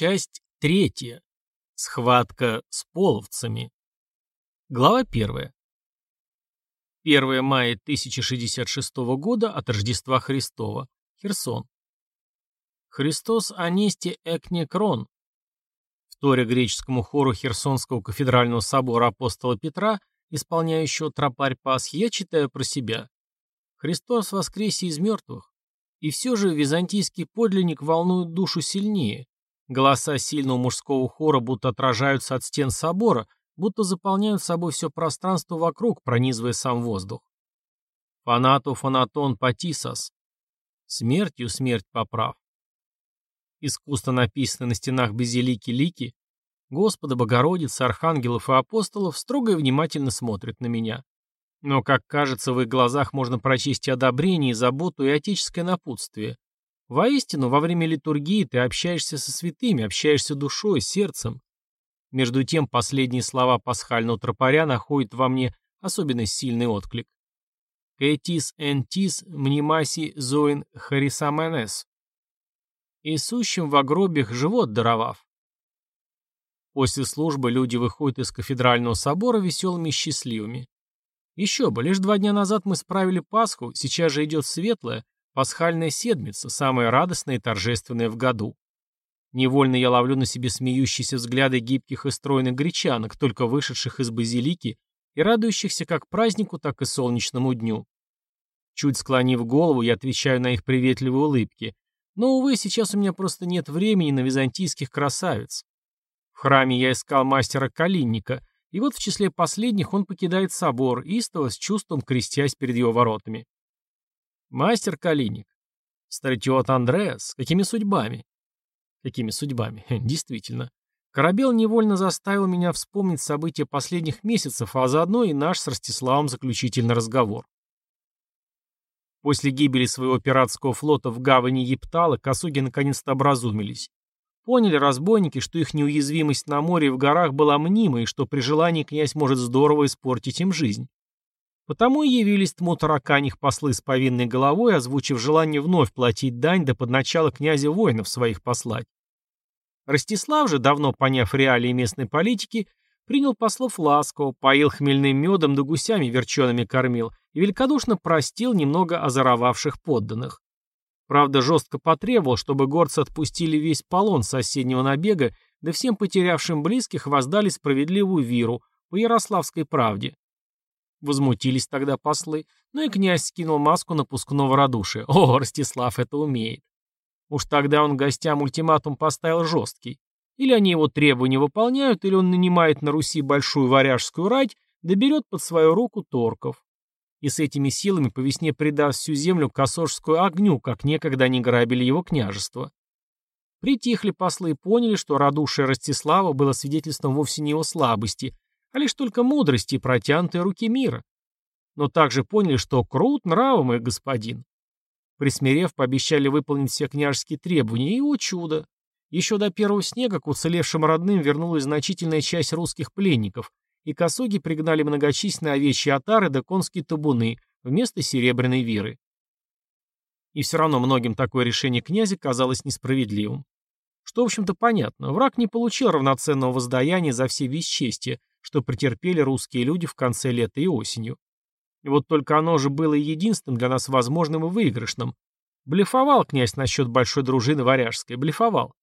Часть третья. Схватка с половцами. Глава первая. 1 мая 1066 года от Рождества Христова. Херсон. Христос Анести Экнекрон. Вторя греческому хору Херсонского кафедрального собора апостола Петра, исполняющего тропарь Пасхи, я читаю про себя. Христос воскресе из мертвых. И все же византийский подлинник волнует душу сильнее. Голоса сильного мужского хора будто отражаются от стен собора, будто заполняют собой все пространство вокруг, пронизывая сам воздух. Фанату фанатон патисос. Смертью смерть поправ. Искусно написаны на стенах базилики лики. Господа, Богородицы, архангелов и апостолов строго и внимательно смотрят на меня. Но, как кажется, в их глазах можно прочесть и одобрение, и заботу, и отеческое напутствие. Воистину, во время литургии ты общаешься со святыми, общаешься душой, сердцем. Между тем, последние слова пасхального тропаря находят во мне особенно сильный отклик. «Кэтис энтис мнимаси зоин харисаменес» «И в гробях живот даровав». После службы люди выходят из кафедрального собора веселыми и счастливыми. Еще бы, лишь два дня назад мы справили Пасху, сейчас же идет светлая, Пасхальная седмица, самая радостная и торжественная в году. Невольно я ловлю на себе смеющиеся взгляды гибких и стройных гречанок, только вышедших из базилики и радующихся как празднику, так и солнечному дню. Чуть склонив голову, я отвечаю на их приветливые улыбки. Но, увы, сейчас у меня просто нет времени на византийских красавиц. В храме я искал мастера Калинника, и вот в числе последних он покидает собор, истово с чувством крестясь перед его воротами. Мастер Калиник. Стратиот Андреас. Какими судьбами? Какими судьбами? Действительно. Корабел невольно заставил меня вспомнить события последних месяцев, а заодно и наш с Ростиславом заключительный разговор. После гибели своего пиратского флота в гавани Ептала косуги наконец-то образумились. Поняли разбойники, что их неуязвимость на море и в горах была мнимой, и что при желании князь может здорово испортить им жизнь. Потому и явились тму тараканих послы с повинной головой, озвучив желание вновь платить дань да под начало князя воинов своих послать. Ростислав же, давно поняв реалии местной политики, принял послов ласково, поил хмельным медом да гусями верчеными кормил и великодушно простил немного озоровавших подданных. Правда, жестко потребовал, чтобы горцы отпустили весь полон соседнего набега, да всем потерявшим близких воздали справедливую виру по ярославской правде. Возмутились тогда послы, но и князь скинул маску напускного радушия. О, Ростислав это умеет. Уж тогда он гостям ультиматум поставил жесткий. Или они его требования выполняют, или он нанимает на Руси большую варяжскую рать, да берет под свою руку торков. И с этими силами по весне придаст всю землю косожскую огню, как некогда они грабили его княжество. Притихли послы и поняли, что радушие Ростислава было свидетельством вовсе не его слабости, а лишь только мудрости и протянутой руки мира. Но также поняли, что крут нравом их господин. Присмирев, пообещали выполнить все княжеские требования, и, о чудо! Еще до первого снега к уцелевшим родным вернулась значительная часть русских пленников, и косуги пригнали многочисленные овечьи отары да конские табуны вместо серебряной виры. И все равно многим такое решение князя казалось несправедливым. Что, в общем-то, понятно. Враг не получил равноценного воздаяния за все бесчестия, что претерпели русские люди в конце лета и осенью. И вот только оно же было единственным для нас возможным и выигрышным. Блефовал князь насчет большой дружины варяжской, блефовал.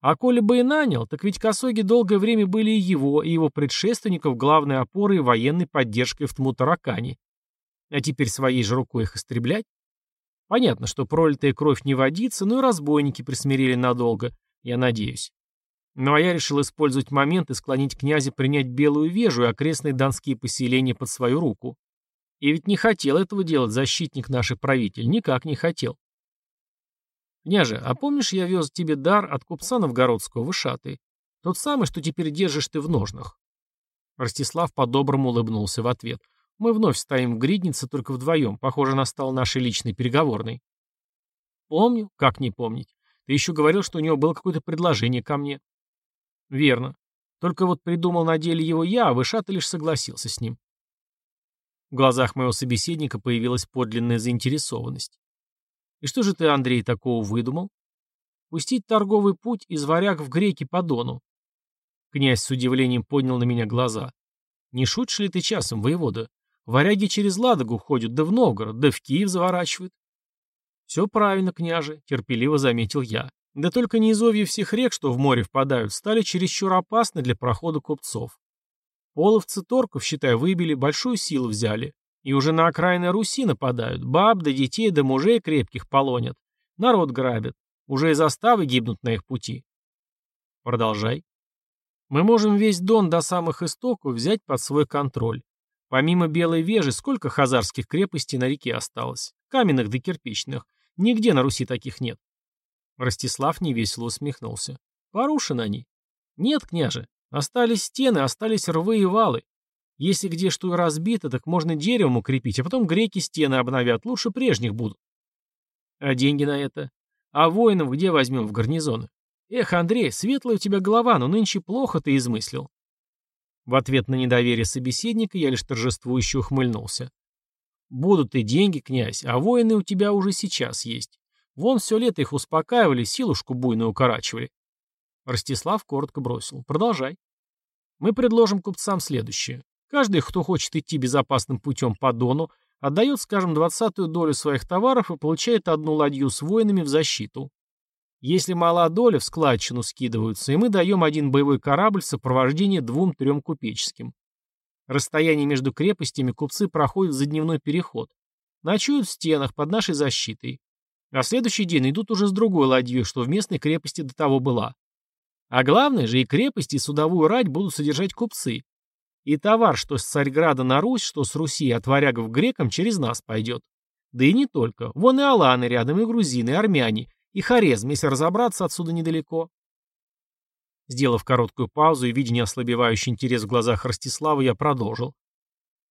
А коли бы и нанял, так ведь косоги долгое время были и его, и его предшественников главной опорой и военной поддержкой в Тмутаракане. А теперь своей же рукой их истреблять? Понятно, что пролитая кровь не водится, но и разбойники присмирили надолго, я надеюсь. Ну а я решил использовать момент и склонить князя принять Белую Вежу и окрестные донские поселения под свою руку. И ведь не хотел этого делать защитник наших правитель, никак не хотел. Княже, а помнишь, я вез тебе дар от купца новгородского вышаты? Тот самый, что теперь держишь ты в ножнах. Ростислав по-доброму улыбнулся в ответ. Мы вновь стоим в гриднице, только вдвоем. Похоже, настал нашей личной переговорной. Помню, как не помнить. Ты еще говорил, что у него было какое-то предложение ко мне. Верно. Только вот придумал на деле его я, а Вышата лишь согласился с ним. В глазах моего собеседника появилась подлинная заинтересованность. И что же ты, Андрей, такого выдумал? Пустить торговый путь из варяг в греки по Дону. Князь с удивлением поднял на меня глаза. Не шутишь ли ты часом, воевода? Варяги через Ладогу ходят, да в Новгород, да в Киев заворачивают. Все правильно, княже, терпеливо заметил я. Да только низовья всех рек, что в море впадают, стали чересчур опасны для прохода купцов. Половцы торков, считай, выбили, большую силу взяли. И уже на окраины Руси нападают. Баб да детей да мужей крепких полонят. Народ грабят. Уже и заставы гибнут на их пути. Продолжай. Мы можем весь Дон до самых истоков взять под свой контроль. Помимо Белой Вежи, сколько хазарских крепостей на реке осталось? Каменных да кирпичных. Нигде на Руси таких нет. Ростислав невесело усмехнулся. Порушены они. Нет, княже. Остались стены, остались рвы и валы. Если где что и разбито, так можно деревом укрепить, а потом греки стены обновят, лучше прежних будут. А деньги на это? А воинов где возьмем в гарнизоны? Эх, Андрей, светлая у тебя голова, но нынче плохо ты измыслил. В ответ на недоверие собеседника я лишь торжествующе ухмыльнулся. Будут и деньги, князь, а воины у тебя уже сейчас есть. Вон все лето их успокаивали, силушку буйную укорачивали. Ростислав коротко бросил. Продолжай. Мы предложим купцам следующее. Каждый, кто хочет идти безопасным путем по Дону, отдает, скажем, двадцатую долю своих товаров и получает одну ладью с воинами в защиту. Если мала доля, в складчину скидываются, и мы даем один боевой корабль в сопровождении двум-трем купеческим. Расстояние между крепостями купцы проходят за дневной переход. Ночуют в стенах под нашей защитой. А следующий день идут уже с другой ладьей, что в местной крепости до того была. А главное же, и крепости, и судовую рать будут содержать купцы. И товар, что с Царьграда на Русь, что с Руси от варягов к грекам, через нас пойдет. Да и не только. Вон и аланы рядом, и грузины, и армяне, и хорезм, если разобраться отсюда недалеко. Сделав короткую паузу и видя неослабевающий интерес в глазах Ростислава, я продолжил.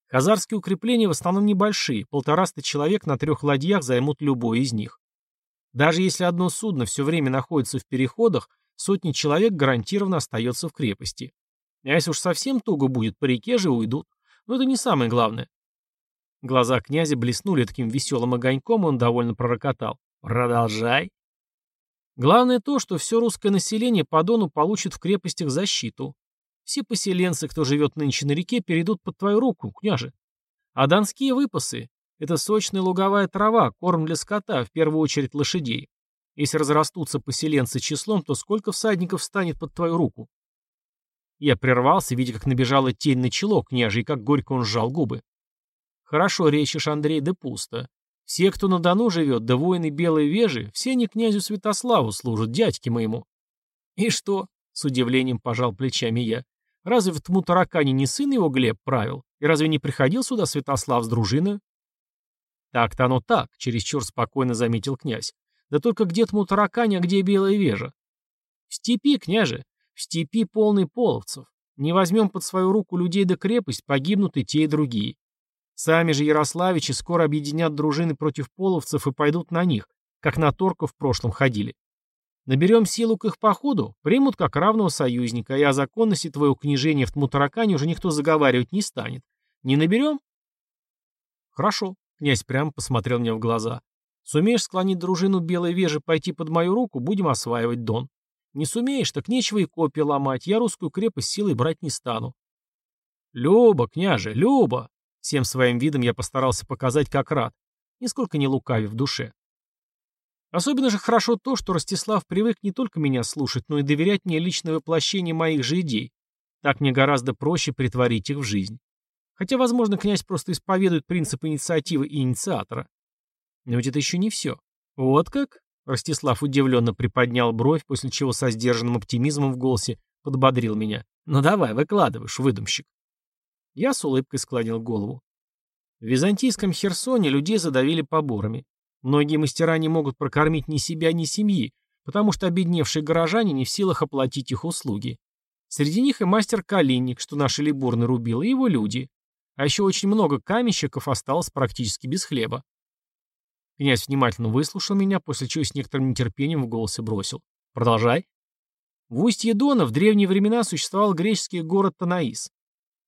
Хазарские укрепления в основном небольшие, полтораста человек на трех ладьях займут любой из них. Даже если одно судно все время находится в переходах, сотни человек гарантированно остается в крепости. А если уж совсем туго будет, по реке же уйдут. Но это не самое главное. Глаза князя блеснули таким веселым огоньком, и он довольно пророкотал. «Продолжай». Главное то, что все русское население по Дону получит в крепостях защиту. Все поселенцы, кто живет нынче на реке, перейдут под твою руку, княже. А донские выпасы — это сочная луговая трава, корм для скота, в первую очередь лошадей. Если разрастутся поселенцы числом, то сколько всадников станет под твою руку? Я прервался, видя, как набежала тень на чело княжа, и как горько он сжал губы. Хорошо речишь, Андрей, да пусто. Все, кто на Дону живет, да воины белой вежи, все не князю Святославу служат, дядьке моему. И что? С удивлением пожал плечами я. Разве в тому таракане не сын его Глеб правил? И разве не приходил сюда Святослав с дружиной? Так-то оно так, чересчур спокойно заметил князь. Да только где тому таракане, а где белая вежа? В степи, княже, в степи полный половцев. Не возьмем под свою руку людей до крепость, погибнут и те, и другие. Сами же Ярославичи скоро объединят дружины против половцев и пойдут на них, как на торков в прошлом ходили. Наберем силу к их походу, примут как равного союзника, и о законности твоего княжения в Тмутаракане уже никто заговаривать не станет. Не наберем? Хорошо, князь прямо посмотрел мне в глаза. Сумеешь склонить дружину Белой Вежи пойти под мою руку, будем осваивать Дон. Не сумеешь, так нечего и копии ломать, я русскую крепость силой брать не стану. Люба, княже, Люба! Всем своим видом я постарался показать, как рад, нисколько не лукавив в душе. Особенно же хорошо то, что Ростислав привык не только меня слушать, но и доверять мне личное воплощение моих же идей. Так мне гораздо проще притворить их в жизнь. Хотя, возможно, князь просто исповедует принцип инициативы и инициатора. Но ведь это еще не все. Вот как? Ростислав удивленно приподнял бровь, после чего со сдержанным оптимизмом в голосе подбодрил меня. «Ну давай, выкладываешь, выдумщик». Я с улыбкой склонил голову. В византийском Херсоне людей задавили поборами. Многие мастера не могут прокормить ни себя, ни семьи, потому что обедневшие горожане не в силах оплатить их услуги. Среди них и мастер Калинник, что наши либурны рубил, и его люди. А еще очень много каменщиков осталось практически без хлеба. Князь внимательно выслушал меня, после чего с некоторым нетерпением в голосе бросил. «Продолжай». В устье Дона в древние времена существовал греческий город Танаис.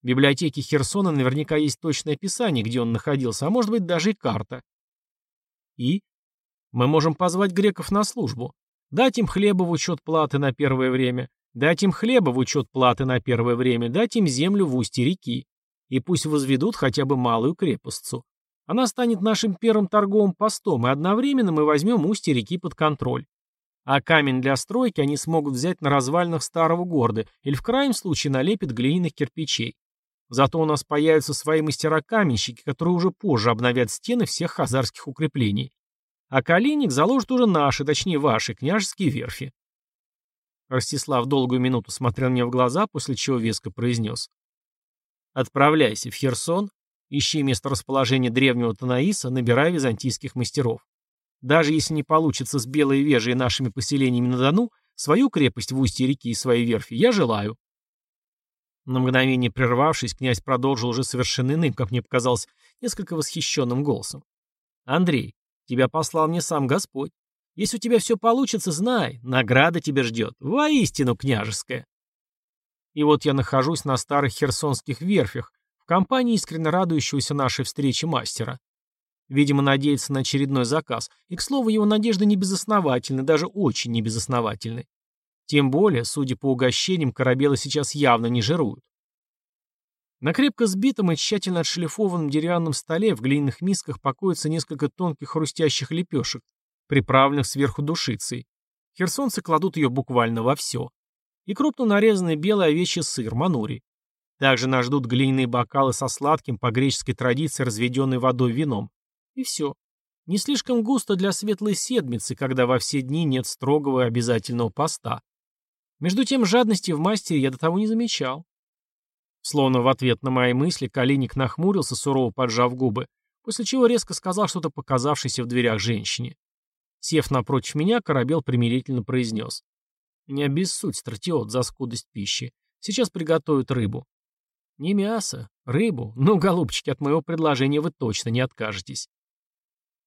В библиотеке Херсона наверняка есть точное описание, где он находился, а может быть даже и карта. И? Мы можем позвать греков на службу. Дать им хлеба в учет платы на первое время, дать им хлеба в учет платы на первое время, дать им землю в устье реки. И пусть возведут хотя бы малую крепостцу. Она станет нашим первым торговым постом, и одновременно мы возьмем устье реки под контроль. А камень для стройки они смогут взять на развалинах старого города или в крайнем случае налепят глиняных кирпичей. Зато у нас появятся свои мастера-каменщики, которые уже позже обновят стены всех хазарских укреплений. А Калиник заложит уже наши, точнее ваши, княжеские верфи. Ростислав долгую минуту смотрел мне в глаза, после чего веско произнес. «Отправляйся в Херсон, ищи место расположения древнего Танаиса, набирай византийских мастеров. Даже если не получится с Белой Вежей и нашими поселениями на Дону, свою крепость в устье реки и свои верфи я желаю. На мгновение прервавшись, князь продолжил уже совершенно иным, как мне показалось, несколько восхищенным голосом. «Андрей, тебя послал мне сам Господь. Если у тебя все получится, знай, награда тебя ждет, воистину княжеская». И вот я нахожусь на старых херсонских верфях, в компании искренне радующегося нашей встрече мастера. Видимо, надеется на очередной заказ. И, к слову, его надежды не безосновательны, даже очень не безосновательны. Тем более, судя по угощениям, корабелы сейчас явно не жируют. На крепко сбитом и тщательно отшлифованном деревянном столе в глиняных мисках покоятся несколько тонких хрустящих лепешек, приправленных сверху душицей. Херсонцы кладут ее буквально во все. И крупно нарезанный белый овечий сыр, манури. Также нас ждут глиняные бокалы со сладким, по греческой традиции, разведенной водой вином. И все. Не слишком густо для светлой седмицы, когда во все дни нет строгого и обязательного поста. Между тем жадности в мастере я до того не замечал. Словно в ответ на мои мысли Калиник нахмурился, сурово поджав губы, после чего резко сказал что-то показавшееся в дверях женщине. Сев напротив меня, Корабел примирительно произнес. «Не обессудь, стратиот, за скудость пищи. Сейчас приготовят рыбу». «Не мясо, рыбу. Ну, голубчики, от моего предложения вы точно не откажетесь».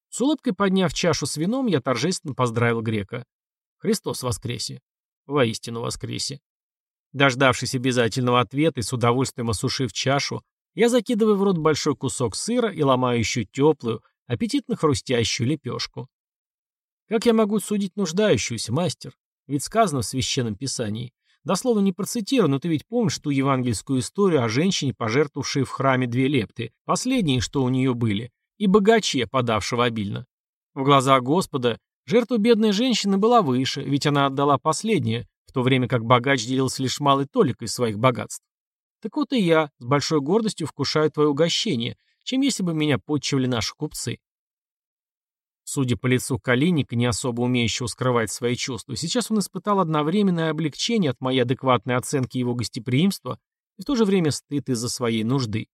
С улыбкой подняв чашу с вином, я торжественно поздравил грека. «Христос воскресе!» «Воистину воскресе!» Дождавшись обязательного ответа и с удовольствием осушив чашу, я закидываю в рот большой кусок сыра и ломаю еще теплую, аппетитно хрустящую лепешку. Как я могу судить нуждающуюся, мастер? Ведь сказано в Священном Писании. Дословно не процитирую, но ты ведь помнишь ту евангельскую историю о женщине, пожертвовавшей в храме две лепты, последние, что у нее были, и богаче, подавшего обильно. В глазах Господа жертва бедной женщины была выше, ведь она отдала последнее, в то время как богач делился лишь малой толикой своих богатств. Так вот и я с большой гордостью вкушаю твое угощение, чем если бы меня подчивали наши купцы. Судя по лицу Калиника, не особо умеющего скрывать свои чувства, сейчас он испытал одновременное облегчение от моей адекватной оценки его гостеприимства и в то же время стыд из-за своей нужды.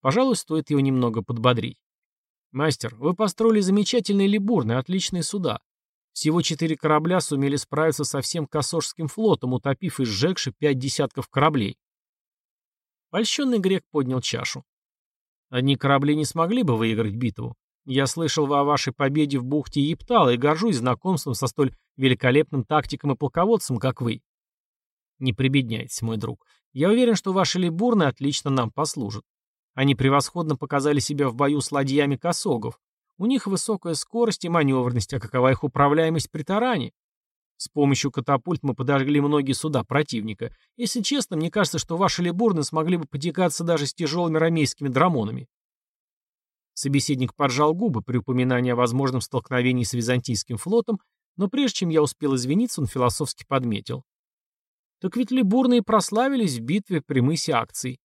Пожалуй, стоит его немного подбодрить. «Мастер, вы построили замечательные либурны, отличные суда. Всего четыре корабля сумели справиться со всем Косожским флотом, утопив и сжегши пять десятков кораблей». Польщенный грек поднял чашу. «Одни корабли не смогли бы выиграть битву. Я слышал о вашей победе в бухте Ептала и горжусь знакомством со столь великолепным тактиком и полководцем, как вы. Не прибедняйтесь, мой друг. Я уверен, что ваши либурны отлично нам послужат. Они превосходно показали себя в бою с ладьями косогов. У них высокая скорость и маневренность, а какова их управляемость при таране? С помощью катапульт мы подожгли многие суда противника. Если честно, мне кажется, что ваши либурны смогли бы потекаться даже с тяжелыми рамейскими драмонами. Собеседник поджал губы при упоминании о возможном столкновении с византийским флотом, но прежде чем я успел извиниться, он философски подметил. Так ведь либурные прославились в битве при мысе акций.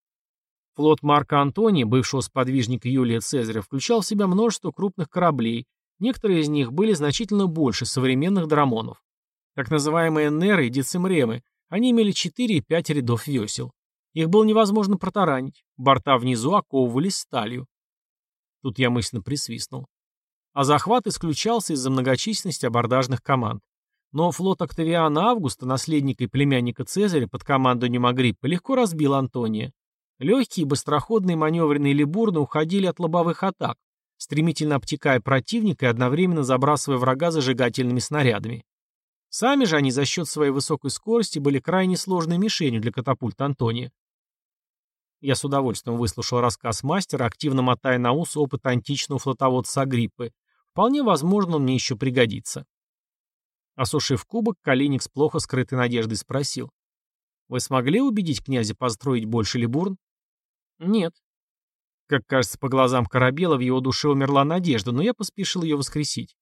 Флот Марка Антония, бывшего сподвижника Юлия Цезаря, включал в себя множество крупных кораблей, некоторые из них были значительно больше современных драмонов. Так называемые неры и децимремы, они имели 4 и 5 рядов весел. Их было невозможно протаранить, борта внизу оковывались сталью. Тут я мысленно присвистнул. А захват исключался из-за многочисленности абордажных команд. Но флот Октавиана Августа, наследника и племянника Цезаря под командованием Агриппа, легко разбил Антония. Легкие, быстроходные маневренные либурны уходили от лобовых атак, стремительно обтекая противника и одновременно забрасывая врага зажигательными снарядами. Сами же они за счет своей высокой скорости были крайне сложной мишенью для катапульт Антония. Я с удовольствием выслушал рассказ мастера, активно мотая на ус опыт античного флотоводца Агриппы. Вполне возможно, он мне еще пригодится. Осушив кубок, Калиник с плохо скрытой надеждой спросил. «Вы смогли убедить князя построить больше либурн?» «Нет». Как кажется, по глазам Корабела в его душе умерла надежда, но я поспешил ее воскресить.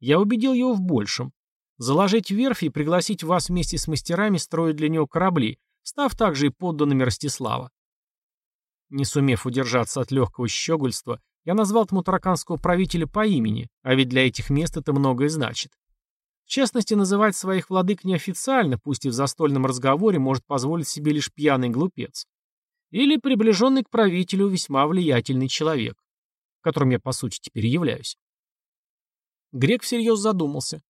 Я убедил его в большем. Заложить верфь и пригласить вас вместе с мастерами строить для него корабли, став также и подданными Ростислава. Не сумев удержаться от легкого щегольства, я назвал тмутараканского правителя по имени, а ведь для этих мест это многое значит. В частности, называть своих владык неофициально, пусть и в застольном разговоре, может позволить себе лишь пьяный глупец. Или приближенный к правителю весьма влиятельный человек, которым я, по сути, теперь являюсь. Грек всерьез задумался.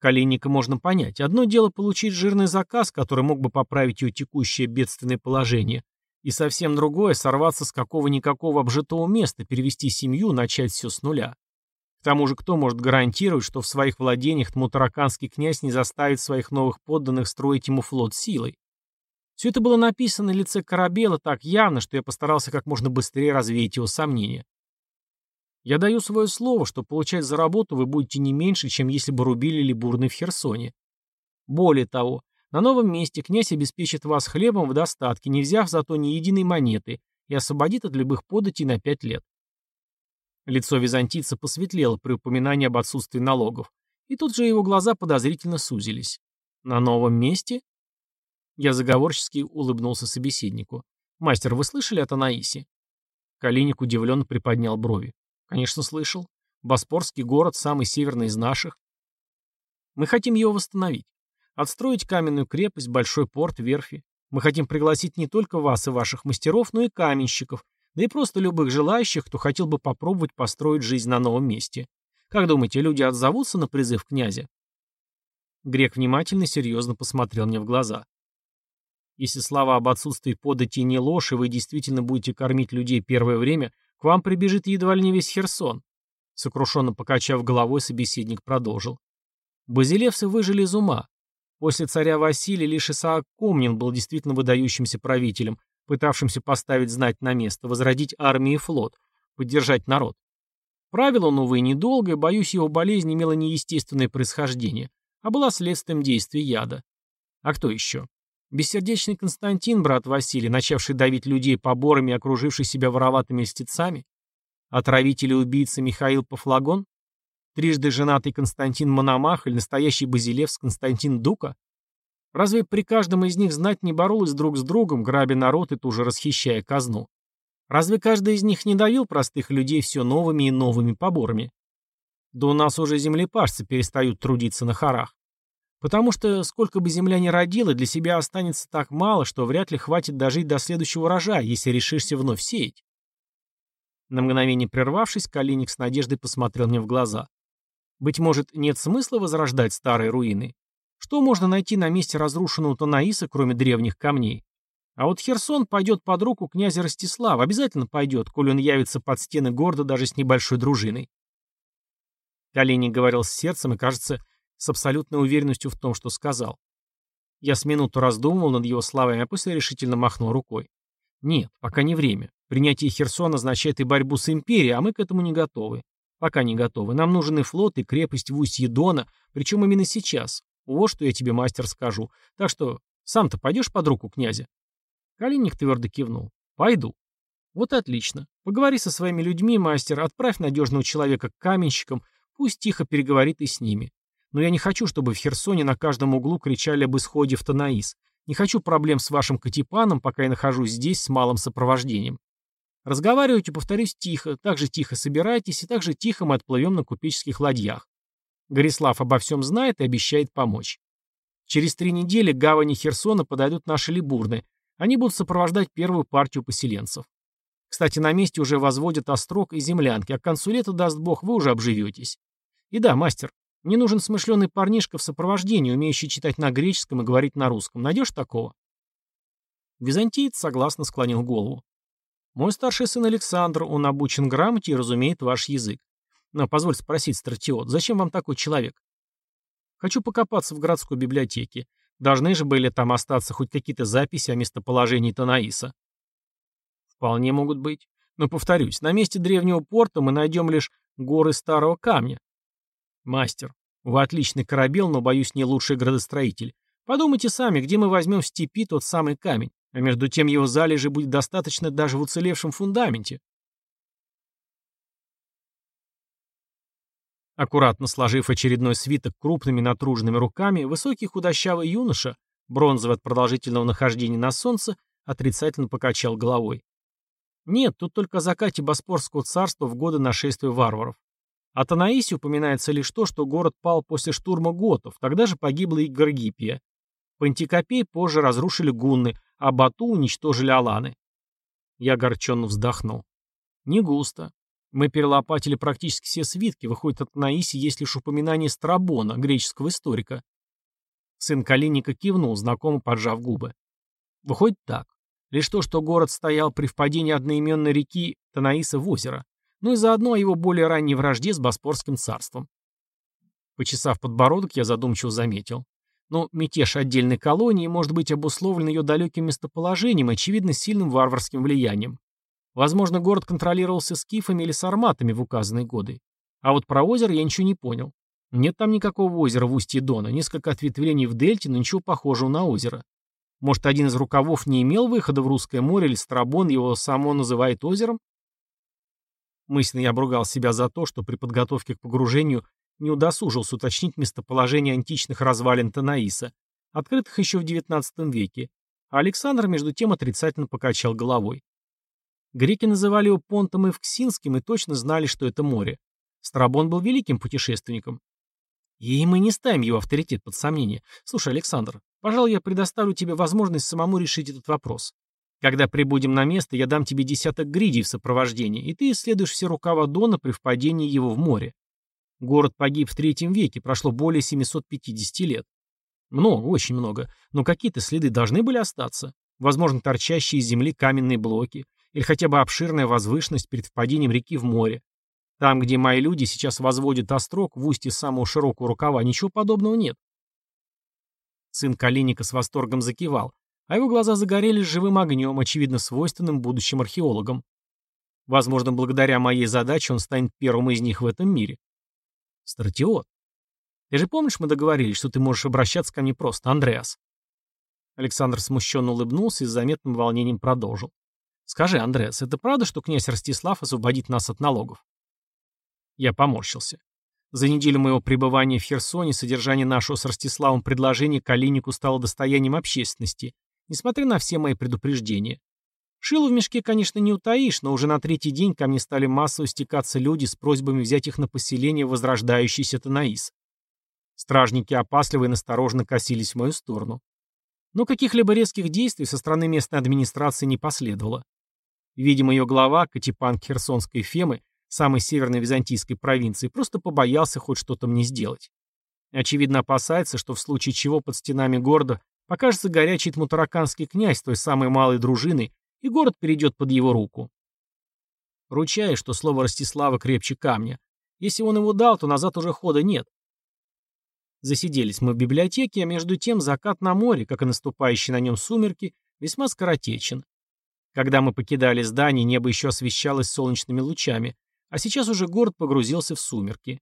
Калинника можно понять. Одно дело получить жирный заказ, который мог бы поправить ее текущее бедственное положение, и совсем другое — сорваться с какого-никакого обжитого места, перевести семью, начать все с нуля. К тому же кто может гарантировать, что в своих владениях тмутараканский князь не заставит своих новых подданных строить ему флот силой? Все это было написано на лице Корабела так явно, что я постарался как можно быстрее развеять его сомнения. Я даю свое слово, что получать за работу вы будете не меньше, чем если бы рубили либурны в Херсоне. Более того, на новом месте князь обеспечит вас хлебом в достатке, не взяв зато ни единой монеты, и освободит от любых податей на пять лет. Лицо византийца посветлело при упоминании об отсутствии налогов, и тут же его глаза подозрительно сузились. «На новом месте?» Я заговорчески улыбнулся собеседнику. «Мастер, вы слышали от Анаиси?» Калиник удивленно приподнял брови. «Конечно, слышал. Боспорский город, самый северный из наших. Мы хотим его восстановить. Отстроить каменную крепость, большой порт, верфи. Мы хотим пригласить не только вас и ваших мастеров, но и каменщиков, да и просто любых желающих, кто хотел бы попробовать построить жизнь на новом месте. Как думаете, люди отзовутся на призыв князя? Грек внимательно и серьезно посмотрел мне в глаза. Если слова об отсутствии подати не ложь, и вы действительно будете кормить людей первое время, к вам прибежит едва ли не весь Херсон. Сокрушенно покачав головой, собеседник продолжил. Базилевсы выжили из ума. После царя Василия лишь Исаак Комнин был действительно выдающимся правителем, пытавшимся поставить знать на место, возродить армию и флот, поддержать народ. Правил он, увы, недолго, и, боюсь, его болезнь имела неестественное происхождение, а была следствием действия яда. А кто еще? Бессердечный Константин, брат Василий, начавший давить людей поборами и окруживший себя вороватыми льстецами? Отравитель и убийца Михаил Пафлагон? Трижды женатый Константин Мономах или настоящий Базилевс Константин Дука? Разве при каждом из них знать не боролась друг с другом, грабя народ и туже расхищая казну? Разве каждый из них не давил простых людей все новыми и новыми поборами? Да у нас уже землепашцы перестают трудиться на хорах. Потому что сколько бы земля ни родила, для себя останется так мало, что вряд ли хватит дожить до следующего урожая, если решишься вновь сеять. На мгновение прервавшись, Калиник с надеждой посмотрел мне в глаза. Быть может, нет смысла возрождать старые руины? Что можно найти на месте разрушенного Танаиса, кроме древних камней? А вот Херсон пойдет под руку князя Ростислава, обязательно пойдет, коли он явится под стены города даже с небольшой дружиной. Калиник говорил с сердцем и, кажется, с абсолютной уверенностью в том, что сказал. Я с минуту раздумывал над его словами, а после решительно махнул рукой. Нет, пока не время. Принятие Херсона означает и борьбу с империей, а мы к этому не готовы. Пока не готовы. Нам нужен и флот, и крепость в устье Дона, причем именно сейчас. Вот что я тебе, мастер, скажу. Так что сам-то пойдешь под руку князя?» Калиник твердо кивнул. «Пойду». «Вот отлично. Поговори со своими людьми, мастер, отправь надежного человека к каменщикам, пусть тихо переговорит и с ними. Но я не хочу, чтобы в Херсоне на каждом углу кричали об исходе в Танаис. Не хочу проблем с вашим Катипаном, пока я нахожусь здесь с малым сопровождением. Разговаривайте, повторюсь, тихо, так же тихо собирайтесь, и так же тихо мы отплывем на купеческих ладьях. Горислав обо всем знает и обещает помочь. Через три недели к гавани Херсона подойдут наши либурны. Они будут сопровождать первую партию поселенцев. Кстати, на месте уже возводят острог и землянки, а к концу лета, даст бог, вы уже обживетесь. И да, мастер, мне нужен смышленый парнишка в сопровождении, умеющий читать на греческом и говорить на русском. Найдешь такого? Византиец согласно склонил голову. Мой старший сын Александр, он обучен грамоте и разумеет ваш язык. Но позволь спросить, стратиот, зачем вам такой человек? Хочу покопаться в городской библиотеке. Должны же были там остаться хоть какие-то записи о местоположении Танаиса. Вполне могут быть. Но, повторюсь, на месте древнего порта мы найдем лишь горы старого камня. Мастер, Вы отличный корабел, но, боюсь, не лучший градостроитель. Подумайте сами, где мы возьмем в степи тот самый камень, а между тем его залежи будет достаточно даже в уцелевшем фундаменте. Аккуратно сложив очередной свиток крупными натруженными руками, высокий худощавый юноша, бронзовый от продолжительного нахождения на солнце, отрицательно покачал головой. Нет, тут только о закате Боспорского царства в годы нашествия варваров. О Танаисе упоминается лишь то, что город пал после штурма готов, тогда же погибла и Гаргипия. Пантикопей позже разрушили гунны, а Бату уничтожили аланы. Я огорченно вздохнул. Не густо. Мы перелопатили практически все свитки, выходит, от Наиси есть лишь упоминание Страбона, греческого историка. Сын Калиника кивнул, знакомо поджав губы. Выходит так. Лишь то, что город стоял при впадении одноименной реки Танаиса в озеро, ну и заодно о его более ранней вражде с Боспорским царством. Почесав подбородок, я задумчиво заметил. Но мятеж отдельной колонии может быть обусловлен ее далеким местоположением и, очевидно, сильным варварским влиянием. Возможно, город контролировался скифами или сарматами в указанные годы. А вот про озеро я ничего не понял. Нет там никакого озера в устье Дона, несколько ответвлений в дельте, но ничего похожего на озеро. Может, один из рукавов не имел выхода в Русское море, или Страбон его само называет озером? Мысленно я обругал себя за то, что при подготовке к погружению не удосужился уточнить местоположение античных развалин Танаиса, открытых еще в XIX веке, а Александр между тем отрицательно покачал головой. Греки называли его Понтом Евксинским и точно знали, что это море. Страбон был великим путешественником. И мы не ставим его авторитет под сомнение. Слушай, Александр, пожалуй, я предоставлю тебе возможность самому решить этот вопрос. Когда прибудем на место, я дам тебе десяток гридей в сопровождении, и ты исследуешь все рукава Дона при впадении его в море. Город погиб в третьем веке, прошло более 750 лет. Много, очень много. Но какие-то следы должны были остаться. Возможно, торчащие из земли каменные блоки, или хотя бы обширная возвышенность перед впадением реки в море. Там, где мои люди сейчас возводят острог в устье самого широкого рукава, ничего подобного нет. Сын Калиника с восторгом закивал, а его глаза загорелись живым огнем, очевидно свойственным будущим археологам. Возможно, благодаря моей задаче он станет первым из них в этом мире. Стратиот. Ты же помнишь, мы договорились, что ты можешь обращаться ко мне просто, Андреас? Александр смущенно улыбнулся и с заметным волнением продолжил. Скажи, Андреас, это правда, что князь Ростислав освободит нас от налогов? Я поморщился. За неделю моего пребывания в Херсоне содержание нашего с Ростиславом предложения Калинику стало достоянием общественности, несмотря на все мои предупреждения. Шилу в мешке, конечно, не утаишь, но уже на третий день ко мне стали массово стекаться люди с просьбами взять их на поселение возрождающийся Танаис. Стражники опасливо и насторожно косились в мою сторону. Но каких-либо резких действий со стороны местной администрации не последовало. Видимо, ее глава, Катипан Херсонской Фемы, самой северной византийской провинции, просто побоялся хоть что-то мне сделать. Очевидно, опасается, что в случае чего под стенами города покажется горячий тмутараканский князь той самой малой дружины, и город перейдет под его руку. Ручаюсь, что слово Ростислава крепче камня. Если он его дал, то назад уже хода нет. Засиделись мы в библиотеке, а между тем закат на море, как и наступающие на нем сумерки, весьма скоротечен. Когда мы покидали здание, небо еще освещалось солнечными лучами, а сейчас уже город погрузился в сумерки.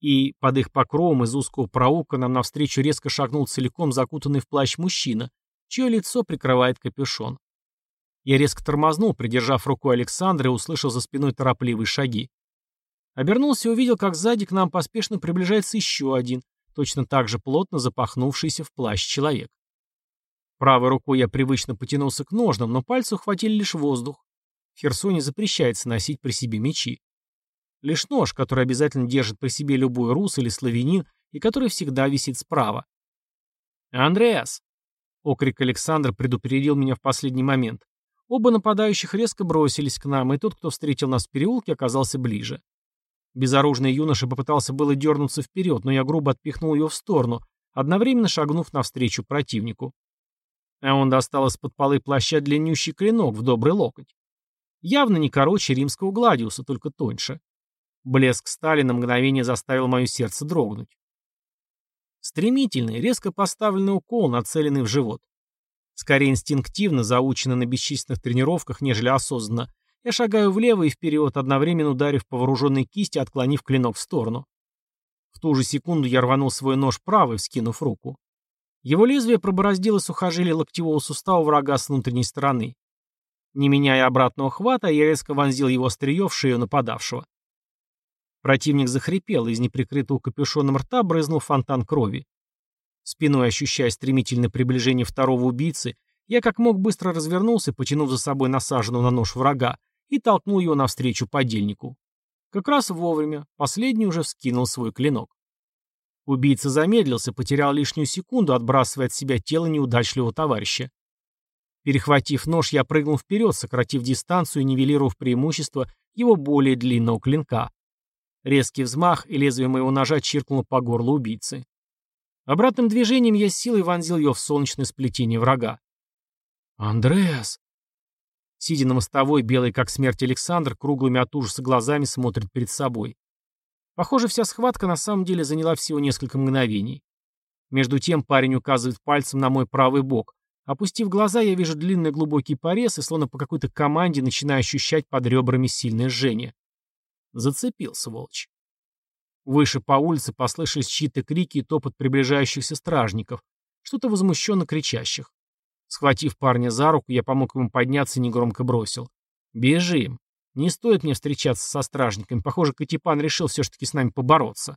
И под их покровом из узкого проука нам навстречу резко шагнул целиком закутанный в плащ мужчина, чье лицо прикрывает капюшон. Я резко тормознул, придержав рукой Александра и услышал за спиной торопливые шаги. Обернулся и увидел, как сзади к нам поспешно приближается еще один, точно так же плотно запахнувшийся в плащ человек. Правой рукой я привычно потянулся к ножнам, но пальцы ухватили лишь воздух. В Херсоне запрещается носить при себе мечи. Лишь нож, который обязательно держит при себе любой рус или славянин, и который всегда висит справа. «Андреас!» Окрик Александра предупредил меня в последний момент. Оба нападающих резко бросились к нам, и тот, кто встретил нас в переулке, оказался ближе. Безоружный юноша попытался было дернуться вперед, но я грубо отпихнул его в сторону, одновременно шагнув навстречу противнику. А он достал из-под полы плаща длиннющий клинок в добрый локоть. Явно не короче римского гладиуса, только тоньше. Блеск стали на мгновение заставил мое сердце дрогнуть. Стремительный, резко поставленный укол, нацеленный в живот. Скорее инстинктивно, заучено на бесчисленных тренировках, нежели осознанно, я шагаю влево и вперед, одновременно ударив по вооруженной кисти, отклонив клинок в сторону. В ту же секунду я рванул свой нож правой, вскинув руку. Его лезвие пробороздило сухожилие локтевого сустава врага с внутренней стороны. Не меняя обратного хвата, я резко вонзил его острие в шею нападавшего. Противник захрипел, из неприкрытого капюшоном рта брызнул фонтан крови. Спиной ощущая стремительное приближение второго убийцы, я как мог быстро развернулся, потянув за собой насаженного на нож врага, и толкнул его навстречу подельнику. Как раз вовремя, последний уже вскинул свой клинок. Убийца замедлился, потерял лишнюю секунду, отбрасывая от себя тело неудачливого товарища. Перехватив нож, я прыгнул вперед, сократив дистанцию и нивелировав преимущество его более длинного клинка. Резкий взмах, и лезвие моего ножа чиркнуло по горлу убийцы. Обратным движением я силой вонзил ее в солнечное сплетение врага. «Андреас!» Сидя на мостовой, белый как смерть Александр, круглыми от ужаса глазами смотрит перед собой. Похоже, вся схватка на самом деле заняла всего несколько мгновений. Между тем парень указывает пальцем на мой правый бок. Опустив глаза, я вижу длинный глубокий порез и словно по какой-то команде начинаю ощущать под ребрами сильное жжение. Зацепил, сволочь. Выше по улице послышались чьи-то крики и топот приближающихся стражников, что-то возмущенно кричащих. Схватив парня за руку, я помог ему подняться и негромко бросил. «Бежим. Не стоит мне встречаться со стражниками. Похоже, Катипан решил все-таки с нами побороться».